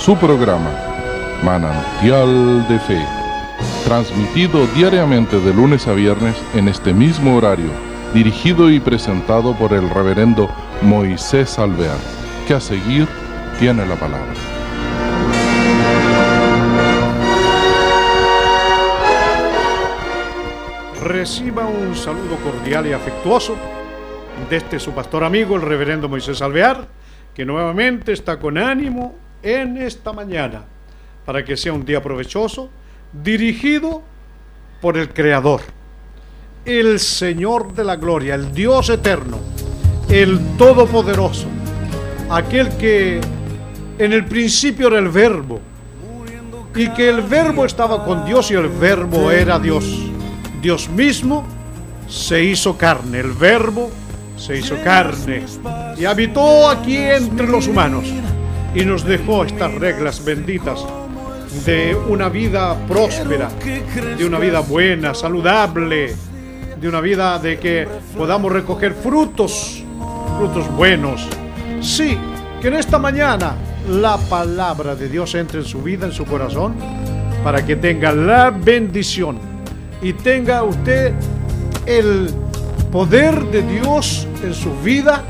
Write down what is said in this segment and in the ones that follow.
su programa Manantial de Fe, transmitido diariamente de lunes a viernes en este mismo horario, dirigido y presentado por el reverendo Moisés Alvear, que a seguir tiene la palabra. Reciba un saludo cordial y afectuoso de este su pastor amigo, el reverendo Moisés Alvear, que nuevamente está con ánimo en esta mañana para que sea un día provechoso, dirigido por el Creador, el Señor de la Gloria, el Dios eterno, el Todopoderoso, aquel que en el principio era el Verbo, y que el Verbo estaba con Dios y el Verbo era Dios. Dios mismo se hizo carne, el Verbo se hizo carne y habitó aquí entre los humanos y nos dejó estas reglas benditas de una vida próspera, de una vida buena, saludable, de una vida de que podamos recoger frutos, frutos buenos. Sí, que en esta mañana la palabra de Dios entre en su vida, en su corazón, para que tenga la bendición y tenga usted el poder de Dios en su vida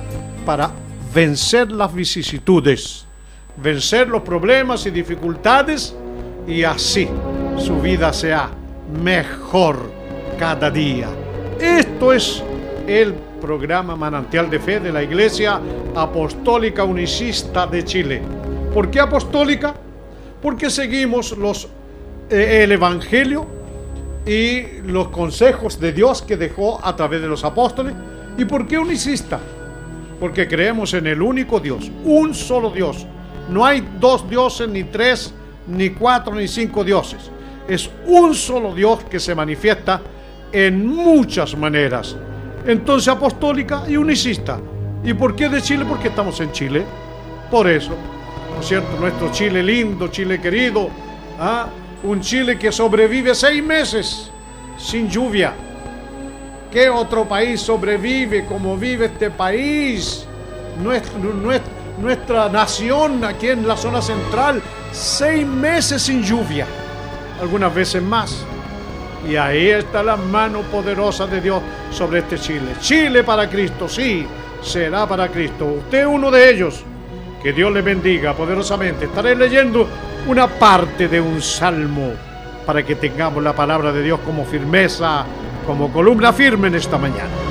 para vencer las vicisitudes, vencer los problemas y dificultades y así su vida sea mejor cada día. Esto es el programa Manantial de Fe de la Iglesia Apostólica Unicista de Chile. ¿Por qué apostólica? Porque seguimos los, eh, el Evangelio y los consejos de Dios que dejó a través de los apóstoles. ¿Y por qué unicista? Porque creemos en el único Dios, un solo Dios. No hay dos dioses, ni tres, ni cuatro, ni cinco dioses. Es un solo Dios que se manifiesta en muchas maneras. Entonces apostólica y unicista. ¿Y por qué de Chile? Porque estamos en Chile. Por eso, ¿no es cierto? Nuestro Chile lindo, Chile querido. ¿ah? Un Chile que sobrevive seis meses sin lluvia. ¿Qué otro país sobrevive como vive este país? Nuestra, nuestra, nuestra nación aquí en la zona central, seis meses sin lluvia. Algunas veces más. Y ahí está la mano poderosa de Dios sobre este Chile. Chile para Cristo, sí, será para Cristo. Usted es uno de ellos. Que Dios le bendiga poderosamente. Estaré leyendo una parte de un salmo para que tengamos la palabra de Dios como firmeza, como columna firme en esta mañana.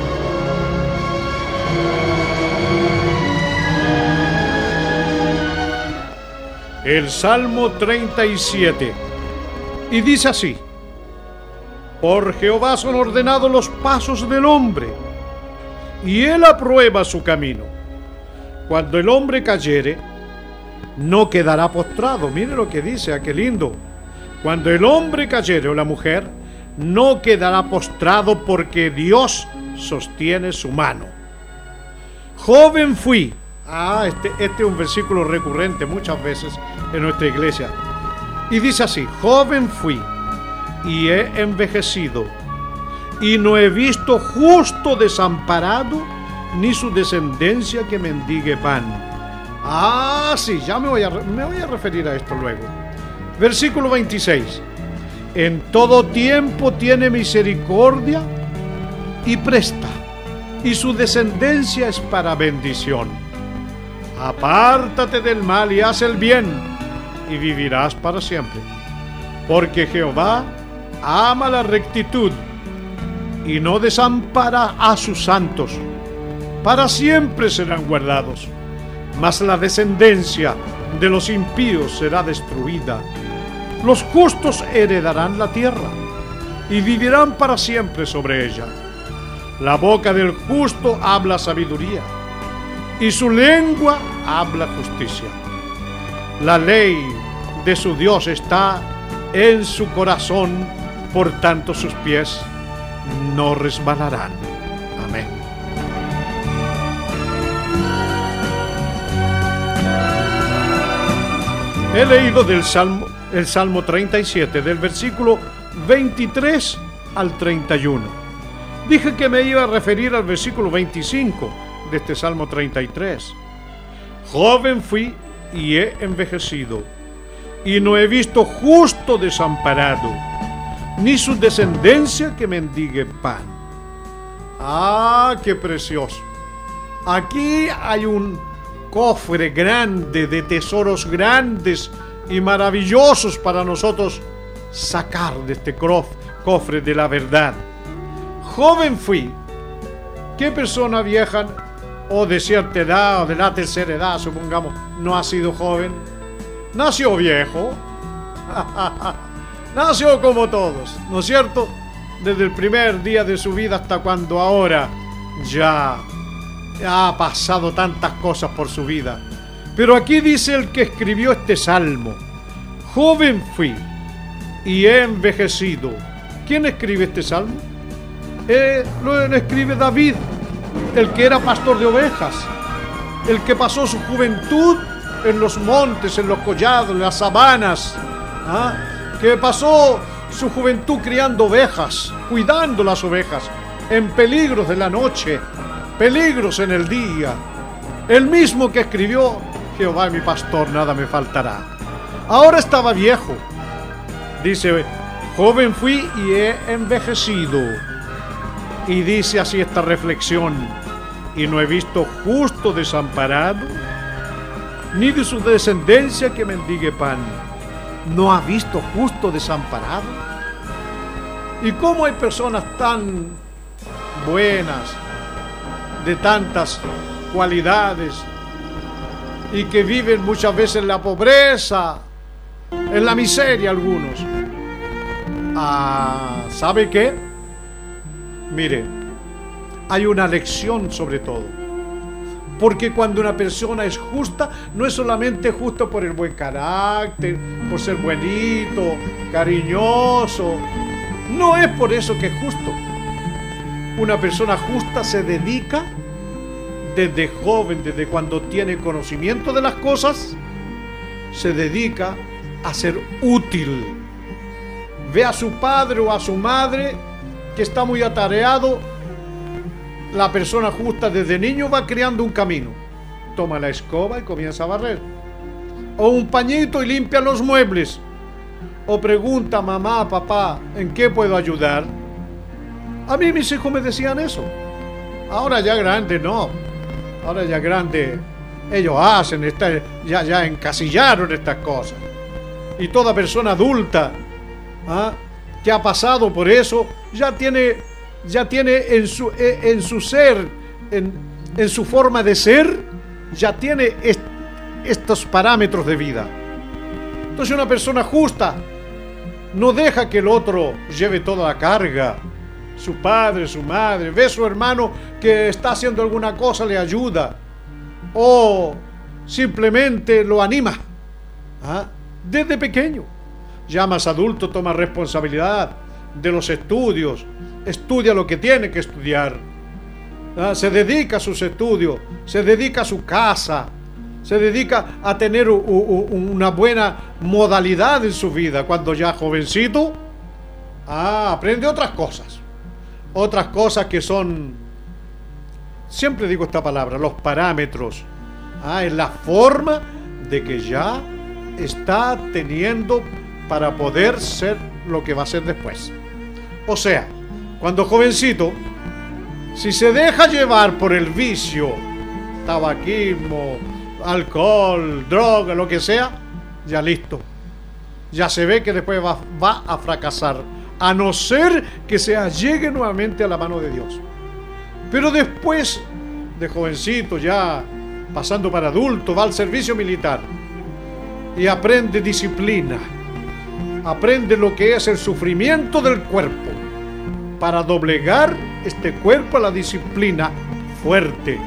El Salmo 37. Y dice así. Por Jehová son ordenados los pasos del hombre, y él aprueba su camino. Cuando el hombre cayere, no quedará postrado. Mire lo que dice, aquel lindo. Cuando el hombre cayere o la mujer, no quedará postrado porque Dios sostiene su mano. Joven fui. Ah, este, este es un versículo recurrente muchas veces en nuestra iglesia. Y dice así, joven fui y he envejecido, y no he visto justo desamparado, ni su descendencia que mendigue pan. Ah, sí, ya me voy, a, me voy a referir a esto luego. Versículo 26. En todo tiempo tiene misericordia y presta, y su descendencia es para bendición. Apártate del mal y haz el bien, y vivirás para siempre. Porque Jehová ama la rectitud y no desampara a sus santos. Para siempre serán guardados, mas la descendencia de los impíos será destruida. Los justos heredarán la tierra y vivirán para siempre sobre ella. La boca del justo habla sabiduría y su lengua habla justicia. La ley de su Dios está en su corazón por tanto sus pies no resbalarán. Amén. He leído del Salmo, el Salmo 37, del versículo 23 al 31. Dije que me iba a referir al versículo 25 de este Salmo 33. Joven fui y he envejecido, y no he visto justo desamparado, ni su descendencia que mendigue pan. Ah, qué precioso. Aquí hay un cofre grande de tesoros grandes y maravillosos para nosotros sacar de este cofre de la verdad. Joven fui. ¿Qué persona vieja o de cierta edad o de la tercera edad, supongamos, no ha sido joven? Nació viejo. Nació como todos, ¿no es cierto? Desde el primer día de su vida hasta cuando ahora ya ha pasado tantas cosas por su vida. Pero aquí dice el que escribió este salmo, joven fui y he envejecido. ¿Quién escribe este salmo? Eh, lo escribe David, el que era pastor de ovejas, el que pasó su juventud en los montes, en los collados, en las sabanas, ¿ah? que pasó su juventud criando ovejas, cuidando las ovejas, en peligros de la noche, peligros en el día. El mismo que escribió, Jehová mi pastor, nada me faltará. Ahora estaba viejo. Dice, joven fui y he envejecido. Y dice así esta reflexión, y no he visto justo desamparado, ni de su descendencia que mendigue pan. ¿No ha visto justo desamparado? ¿Y cómo hay personas tan buenas, de tantas cualidades y que viven muchas veces en la pobreza, en la miseria algunos. Ah, ¿Sabe qué? Mire, hay una lección sobre todo. Porque cuando una persona es justa, no es solamente justo por el buen carácter, por ser buenito, cariñoso. No es por eso que es justo una persona justa se dedica desde joven, desde cuando tiene conocimiento de las cosas, se dedica a ser útil. Ve a su padre o a su madre que está muy atareado, la persona justa desde niño va creando un camino. Toma la escoba y comienza a barrer. O un pañito y limpia los muebles. O pregunta mamá, papá, ¿en qué puedo ayudar? A mí mis hijos me decían eso. Ahora ya grande, no. Ahora ya grande, ellos hacen, ya, ya encasillaron estas cosas. Y toda persona adulta ¿ah? que ha pasado por eso, ya tiene, ya tiene en su, e, en su ser, en, en su forma de ser, ya tiene estos parámetros de vida. Entonces una persona justa no deja que el otro lleve toda la carga su padre, su madre, ve a su hermano que está haciendo alguna cosa, le ayuda o simplemente lo anima. ¿ah? Desde pequeño. Ya más adulto toma responsabilidad de los estudios, estudia lo que tiene que estudiar, ¿ah? se dedica a sus estudios, se dedica a su casa, se dedica a tener una buena modalidad en su vida. Cuando ya jovencito, ah, aprende otras cosas otras cosas que son, siempre digo esta palabra, los parámetros. Ah, es la forma de que ya está teniendo para poder ser lo que va a ser después. O sea, cuando jovencito, si se deja llevar por el vicio, tabaquismo, alcohol, droga, lo que sea, ya listo. Ya se ve que después va, a fracasar a no ser que se allegue nuevamente a la mano de Dios. Pero después de jovencito, ya pasando para adulto, va al servicio militar y aprende disciplina, aprende lo que es el sufrimiento del cuerpo, para doblegar este cuerpo a la disciplina fuerte,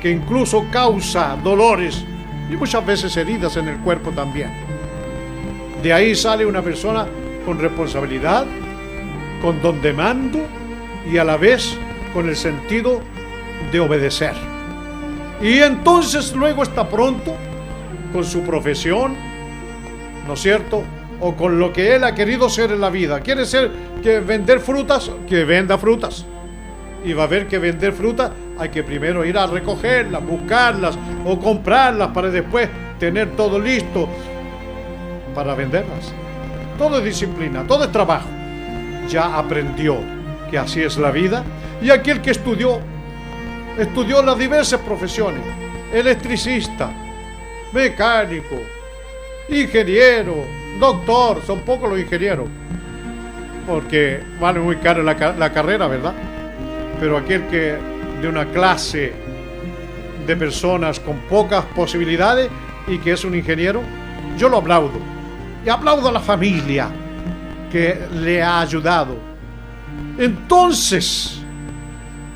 que incluso causa dolores y muchas veces heridas en el cuerpo también. De ahí sale una persona con responsabilidad, con don de mando y a la vez con el sentido de obedecer. Y entonces luego está pronto con su profesión, ¿no es cierto? O con lo que él ha querido ser en la vida. Quiere ser que vender frutas, que venda frutas. Y va a ver que vender fruta hay que primero ir a recogerlas, buscarlas o comprarlas para después tener todo listo para venderlas. Todo es disciplina, todo es trabajo. Ya aprendió que así es la vida y aquel que estudió, estudió las diversas profesiones, electricista, mecánico, ingeniero, doctor, son pocos los ingenieros, porque vale muy caro la, carrera, ¿verdad? Pero aquel que de una clase de personas con pocas posibilidades y que es un ingeniero, yo lo aplaudo. Y aplaudo a la familia que le ha ayudado. Entonces,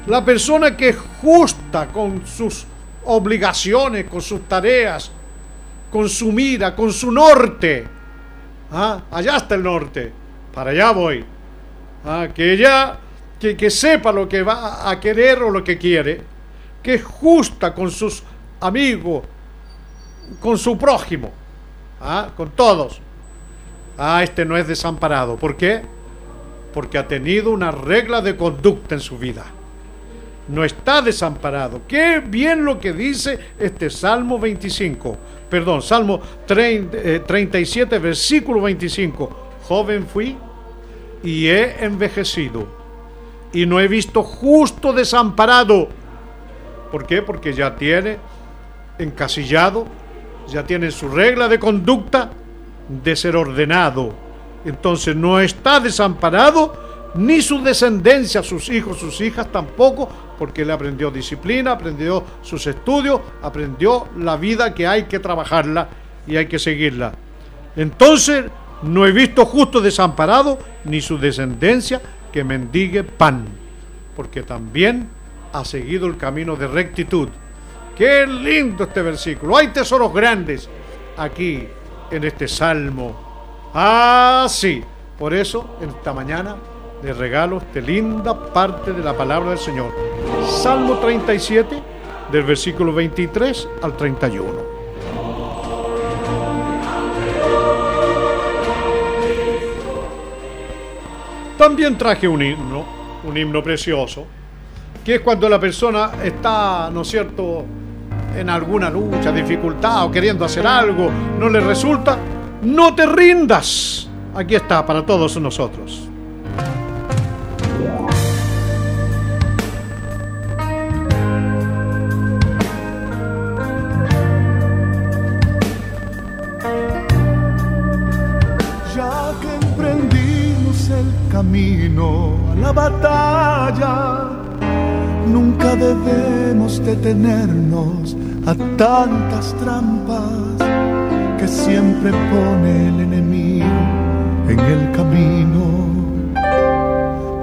la persona que es justa con sus obligaciones, con sus tareas, con su mira, con su norte, ¿ah? allá está el norte, para allá voy, ¿ah? que ella que, sepa lo que va a querer o lo que quiere, que es justa con sus amigos, con su prójimo, ¿ah? con todos. Ah, este no es desamparado. ¿Por qué? Porque ha tenido una regla de conducta en su vida. No está desamparado. Qué bien lo que dice este Salmo 25. Perdón, Salmo 37, eh, versículo 25. Joven fui y he envejecido y no he visto justo desamparado. ¿Por qué? Porque ya tiene encasillado, ya tiene su regla de conducta de ser ordenado. Entonces no está desamparado ni su descendencia, sus hijos, sus hijas tampoco, porque él aprendió disciplina, aprendió sus estudios, aprendió la vida que hay que trabajarla y hay que seguirla. Entonces no he visto justo desamparado ni su descendencia que mendigue pan, porque también ha seguido el camino de rectitud. Qué lindo este versículo. Hay tesoros grandes aquí en este salmo. Ah, sí. Por eso, esta mañana le regalo esta linda parte de la palabra del Señor. Salmo 37, del versículo 23 al 31. También traje un himno, un himno precioso, que es cuando la persona está, ¿no es cierto?, en alguna lucha, dificultad o queriendo hacer algo, no le resulta, no te rindas. Aquí está para todos nosotros. Camino a la batalla. Nunca debemos detenernos a tantas trampas que siempre pone el enemigo en el camino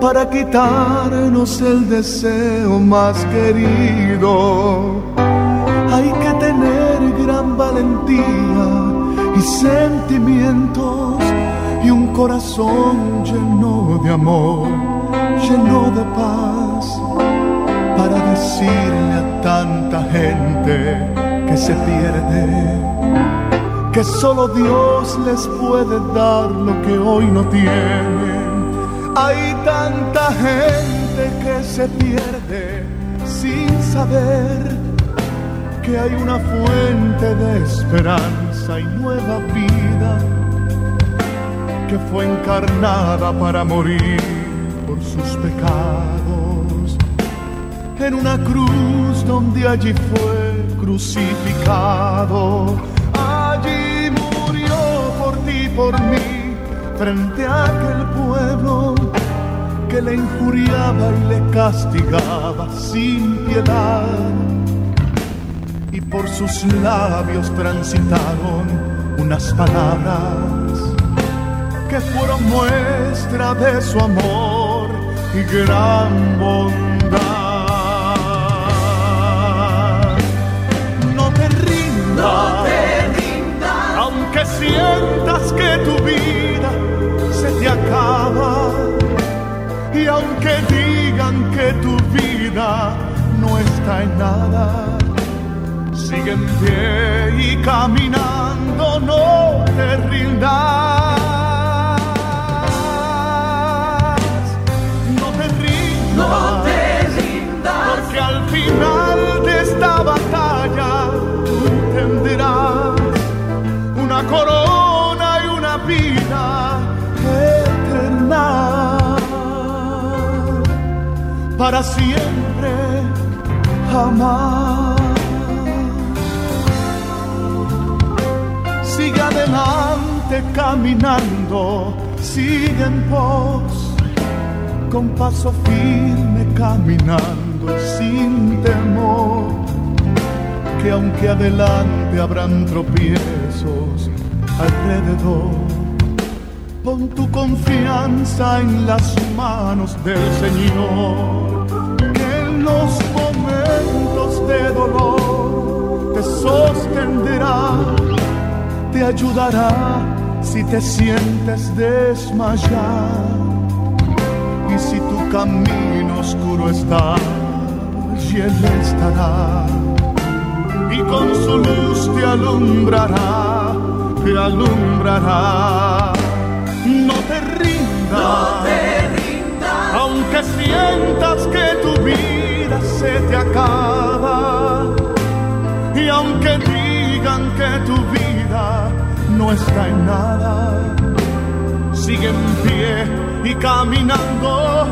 para quitarnos el deseo más querido. Hay que tener gran valentía y sentimientos y un corazón lleno amor, lleno de paz, para decirle a tanta gente que se pierde, que solo Dios les puede dar lo que hoy no tienen. Hay tanta gente que se pierde sin saber que hay una fuente de esperanza y nueva vida que fue encarnada para morir por sus pecados en una cruz donde allí fue crucificado. Allí murió por ti, por mí, frente a aquel pueblo que le injuriaba y le castigaba sin piedad. Y por sus labios transitaron unas palabras que fueron muestra de su amor y gran bondad. No te rindas, no te rindas, aunque sientas que tu vida se te acaba y aunque digan que tu vida no está en nada. Sigue en pie y caminando, para siempre jamás. Sigue adelante caminando, sigue en pos, con paso firme caminando sin temor, que aunque adelante habrán tropiezos alrededor, pon tu confianza en las manos del Señor, que en los momentos de dolor te sostendrá te ayudará si te sientes desmayar. Y si tu camino oscuro está, y Él estará. Y con su luz te alumbrará, te alumbrará. Sientas que tu vida se te acaba. Y aunque digan que tu vida no está en nada. Sigue en pie y caminando,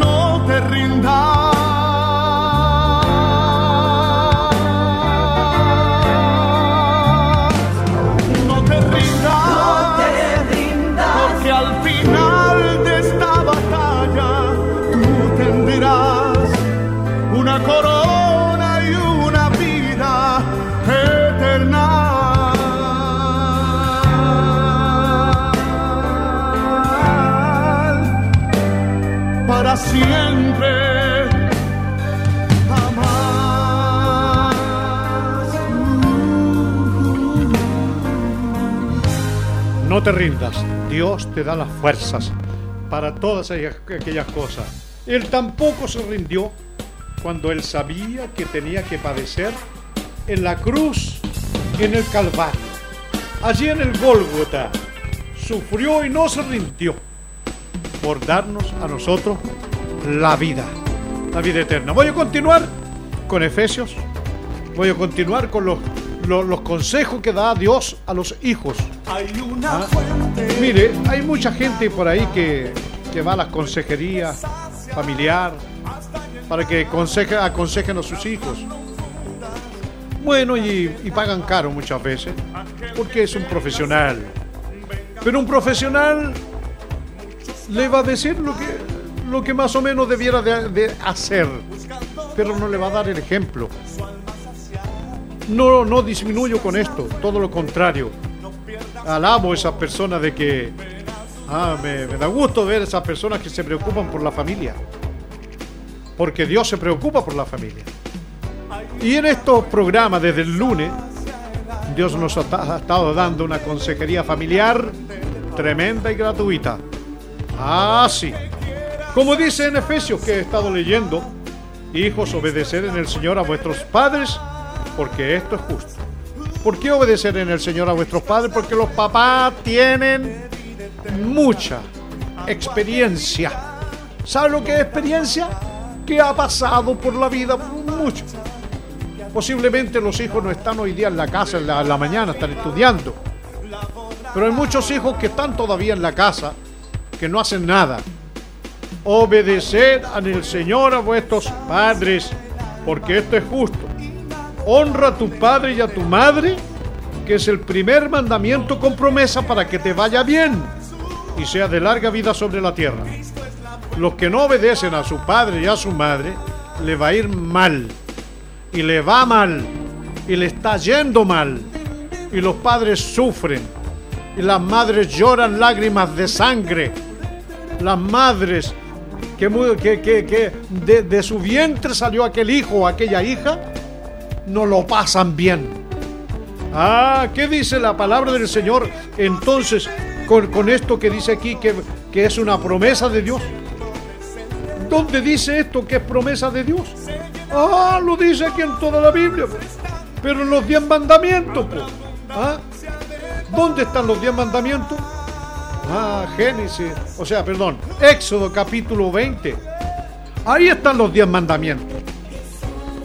no te rindas. Siempre. No te rindas, Dios te da las fuerzas para todas aquellas cosas. Él tampoco se rindió cuando él sabía que tenía que padecer en la cruz, en el Calvario. Allí en el Gólgota sufrió y no se rindió por darnos a nosotros la vida, la vida eterna. Voy a continuar con Efesios, voy a continuar con los, los, los consejos que da Dios a los hijos. Ah. Mire, hay mucha gente por ahí que, que va a las consejerías familiar para que aconseje- aconsejen a sus hijos. Bueno, y, y pagan caro muchas veces porque es un profesional. Pero un profesional le va a decir lo que, lo que más o menos debiera de, hacer, pero no le va a dar el ejemplo. No, no disminuyo con esto, todo lo contrario. Alabo a esas personas de que ah, me, me da gusto ver esas personas que se preocupan por la familia, porque Dios se preocupa por la familia. Y en estos programas desde el lunes, Dios nos ha estado dando una consejería familiar tremenda y gratuita. Ah, sí. Como dice en Efesios que he estado leyendo, hijos, obedeced en el Señor a vuestros padres, porque esto es justo. ¿Por qué obedecer en el Señor a vuestros padres? Porque los papás tienen mucha experiencia. ¿Sabe lo que es experiencia? Que ha pasado por la vida mucho. Posiblemente los hijos no están hoy día en la casa en en la mañana, están estudiando. Pero hay muchos hijos que están todavía en la casa, que no hacen nada. Obedeced el Señor a vuestros padres, porque esto es justo. Honra a tu padre y a tu madre, que es el primer mandamiento con promesa para que te vaya bien y sea de larga vida sobre la tierra. Los que no obedecen a su padre y a su madre, le va a ir mal. Y le va mal. Y le está yendo mal. Y los padres sufren. Y las madres lloran lágrimas de sangre. Las madres que, de, su vientre salió aquel hijo o aquella hija, no lo pasan bien. Ah, ¿qué dice la palabra del Señor entonces con, con esto que dice aquí que, que es una promesa de Dios? ¿Dónde dice esto que es promesa de Dios? Ah, lo dice aquí en toda la Biblia. pues. Pero en los diez mandamientos. pues. ¿Ah? ¿Dónde están los diez mandamientos? Ah, Génesis. O sea, perdón. Éxodo capítulo 20. Ahí están los diez mandamientos.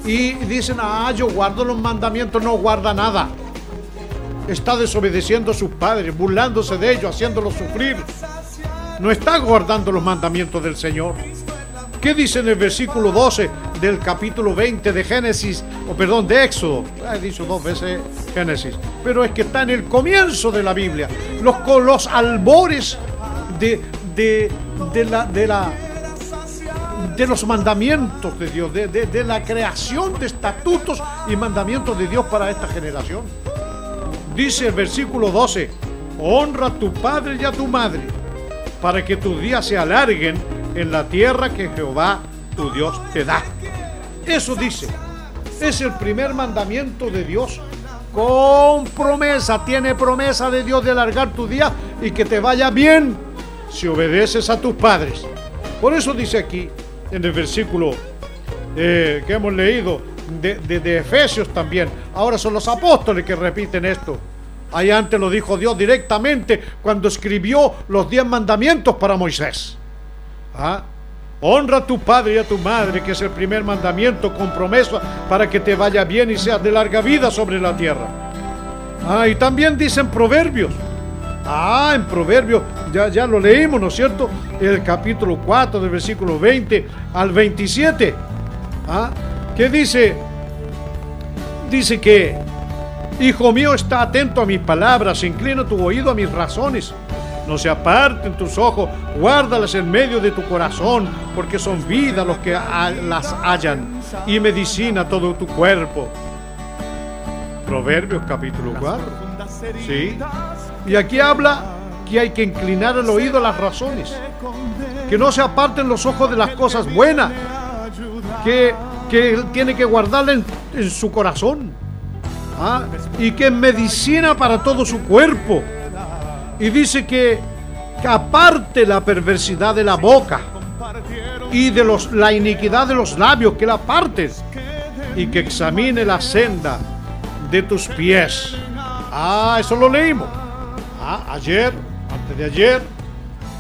Y dicen, ah, yo guardo los mandamientos. No guarda nada. Está desobedeciendo a sus padres, burlándose de ellos, haciéndolos sufrir. No está guardando los mandamientos del Señor. ¿Qué dice en el versículo 12 del capítulo 20 de Génesis? O perdón, de Éxodo. He dicho dos veces Génesis. Pero es que está en el comienzo de la Biblia. Los, los albores de, de, de la, de la de los mandamientos de Dios, de, de, de, la creación de estatutos y mandamientos de Dios para esta generación. Dice el versículo 12, honra a tu padre y a tu madre, para que tus días se alarguen en la tierra que Jehová tu Dios te da. Eso dice, es el primer mandamiento de Dios con promesa, tiene promesa de Dios de alargar tu día y que te vaya bien si obedeces a tus padres. Por eso dice aquí, en el versículo eh, que hemos leído de, de, de, Efesios también. Ahora son los apóstoles que repiten esto. Ahí antes lo dijo Dios directamente cuando escribió los diez mandamientos para Moisés. ¿Ah? Honra a tu padre y a tu madre, que es el primer mandamiento con promesa para que te vaya bien y seas de larga vida sobre la tierra. Ah, y también dicen proverbios. Ah, en Proverbios, ya, ya lo leímos, ¿no es cierto? El capítulo 4, del versículo 20 al 27. Ah, ¿qué dice? Dice que, Hijo mío, está atento a mis palabras, inclina tu oído a mis razones. No se aparten tus ojos, guárdalas en medio de tu corazón, porque son vida los que las hallan y medicina todo tu cuerpo. Proverbios capítulo 4. Sí. Y aquí habla que hay que inclinar el oído a las razones, que no se aparten los ojos de las cosas buenas, que, que tiene que guardarla en, en su corazón, ¿ah? y que es medicina para todo su cuerpo. Y dice que, aparte la perversidad de la boca y de los, la iniquidad de los labios, que la apartes y que examine la senda de tus pies. Ah, eso lo leímos. Ah, ayer, antes de ayer.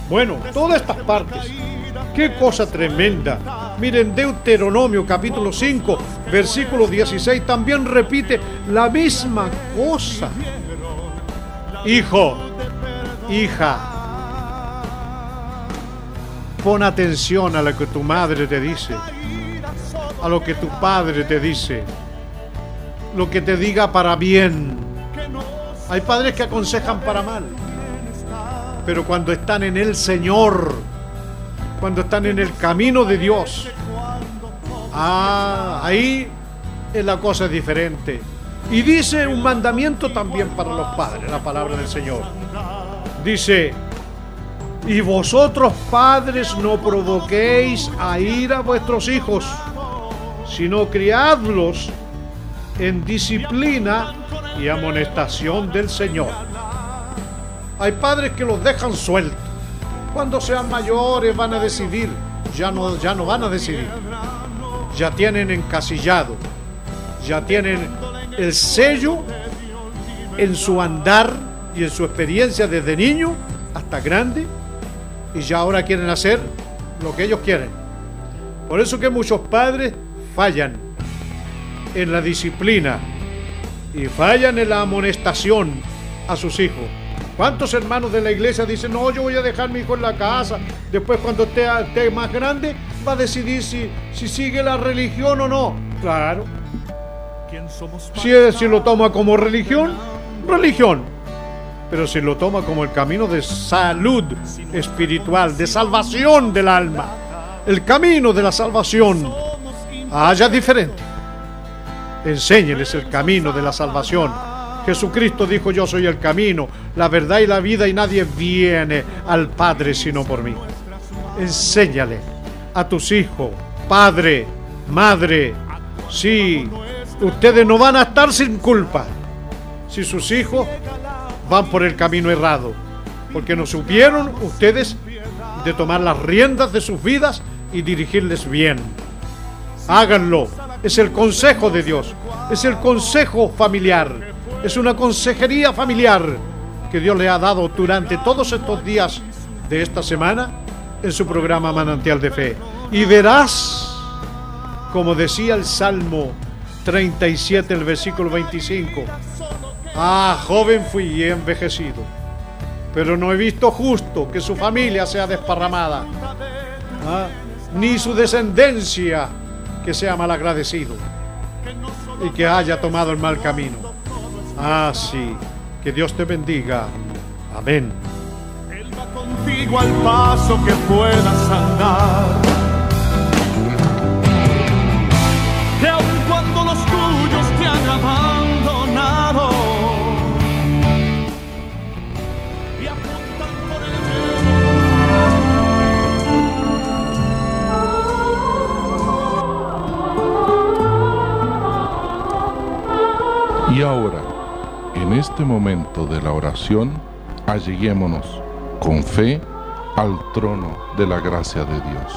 Bueno, todas estas partes. Qué cosa tremenda. Miren, Deuteronomio capítulo 5, versículo 16, también repite la misma cosa. Hijo, hija, pon atención a lo que tu madre te dice, a lo que tu padre te dice, lo que te diga para bien hay padres que aconsejan para mal. Pero cuando están en el Señor, cuando están en el camino de Dios, ah, ahí es la cosa diferente. Y dice un mandamiento también para los padres, la palabra del Señor. Dice, y vosotros padres no provoquéis a ir a vuestros hijos, sino criadlos en disciplina y amonestación del Señor. Hay padres que los dejan sueltos. Cuando sean mayores van a decidir. Ya no, ya no van a decidir. Ya tienen encasillado. Ya tienen el sello en su andar y en su experiencia desde niño hasta grande. Y ya ahora quieren hacer lo que ellos quieren. Por eso que muchos padres fallan en la disciplina y fallan en la amonestación a sus hijos. ¿Cuántos hermanos de la iglesia dicen, no, yo voy a dejar a mi hijo en la casa, después cuando esté, esté más grande va a decidir si, si sigue la religión o no? Claro. Si, si lo toma como religión, religión. Pero si lo toma como el camino de salud espiritual, de salvación del alma, el camino de la salvación, haya diferente enséñeles el camino de la salvación. Jesucristo dijo, yo soy el camino, la verdad y la vida y nadie viene al Padre sino por mí. Enséñale a tus hijos, padre, madre, sí, ustedes no van a estar sin culpa si sus hijos van por el camino errado, porque no supieron ustedes de tomar las riendas de sus vidas y dirigirles bien. Háganlo es el consejo de Dios, es el consejo familiar, es una consejería familiar que Dios le ha dado durante todos estos días de esta semana en su programa Manantial de Fe. Y verás, como decía el Salmo 37, el versículo 25, ah, joven fui y envejecido, pero no he visto justo que su familia sea desparramada. Ah, ni su descendencia que sea malagradecido y que haya tomado el mal camino. Ah, sí, que Dios te bendiga. Amén. Él va contigo al paso que puedas andar. Y ahora, en este momento de la oración, alleguémonos con fe al trono de la gracia de Dios.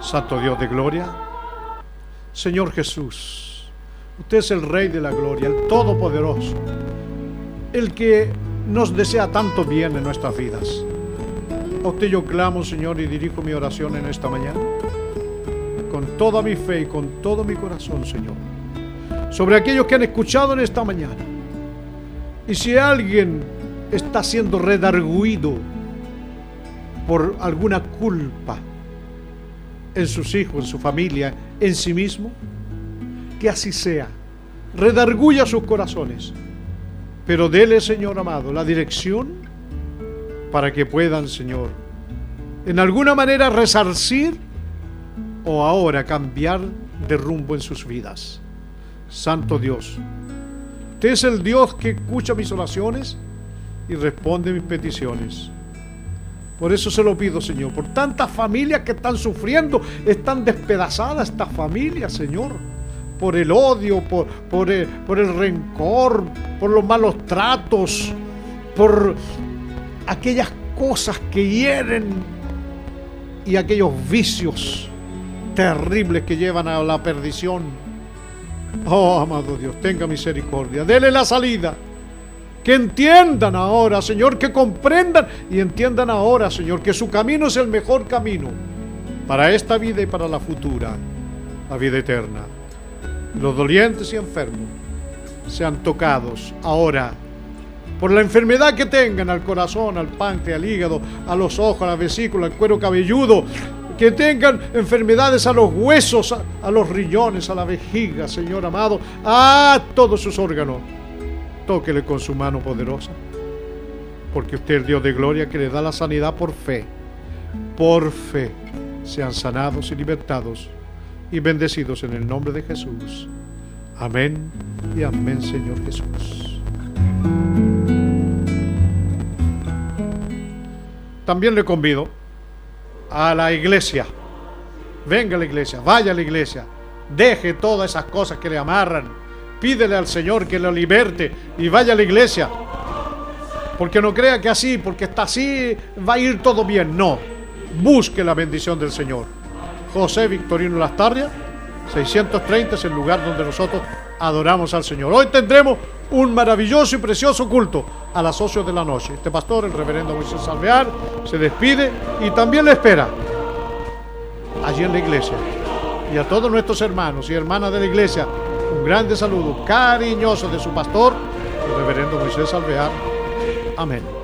Santo Dios de gloria, Señor Jesús, usted es el Rey de la gloria, el Todopoderoso, el que nos desea tanto bien en nuestras vidas. A usted yo clamo, Señor, y dirijo mi oración en esta mañana, con toda mi fe y con todo mi corazón, Señor, sobre aquellos que han escuchado en esta mañana. Y si alguien está siendo redarguido por alguna culpa, en sus hijos, en su familia, en sí mismo. Que así sea. Redarguya sus corazones. Pero dele, Señor amado, la dirección para que puedan, Señor, en alguna manera resarcir o ahora cambiar de rumbo en sus vidas. Santo Dios, usted es el Dios que escucha mis oraciones y responde mis peticiones. Por eso se lo pido, Señor, por tantas familias que están sufriendo, están despedazadas estas familias, Señor, por el odio, por, por, el, por el rencor, por los malos tratos, por aquellas cosas que hieren y aquellos vicios terribles que llevan a la perdición. Oh, amado Dios, tenga misericordia, dele la salida. Que entiendan ahora, Señor, que comprendan y entiendan ahora, Señor, que su camino es el mejor camino para esta vida y para la futura, la vida eterna. Los dolientes y enfermos sean tocados ahora por la enfermedad que tengan al corazón, al páncreas, al hígado, a los ojos, a la vesícula, al cuero cabelludo, que tengan enfermedades a los huesos, a, los riñones, a la vejiga, Señor amado, a todos sus órganos tóquele con su mano poderosa. Porque usted es Dios de gloria que le da la sanidad por fe. Por fe sean sanados y libertados y bendecidos en el nombre de Jesús. Amén y amén, Señor Jesús. También le convido a la iglesia. Venga a la iglesia, vaya a la iglesia. Deje todas esas cosas que le amarran pídele al Señor que lo liberte y vaya a la iglesia. Porque no crea que así, porque está así, va a ir todo bien. No, busque la bendición del Señor. José Victorino Lastarria, 630 es el lugar donde nosotros adoramos al Señor. Hoy tendremos un maravilloso y precioso culto a las 8 de la noche. Este pastor, el reverendo Moisés Salvear, se despide y también le espera allí en la iglesia. Y a todos nuestros hermanos y hermanas de la iglesia, un grande saludo cariñoso de su pastor, el reverendo Moisés Alvear. Amén.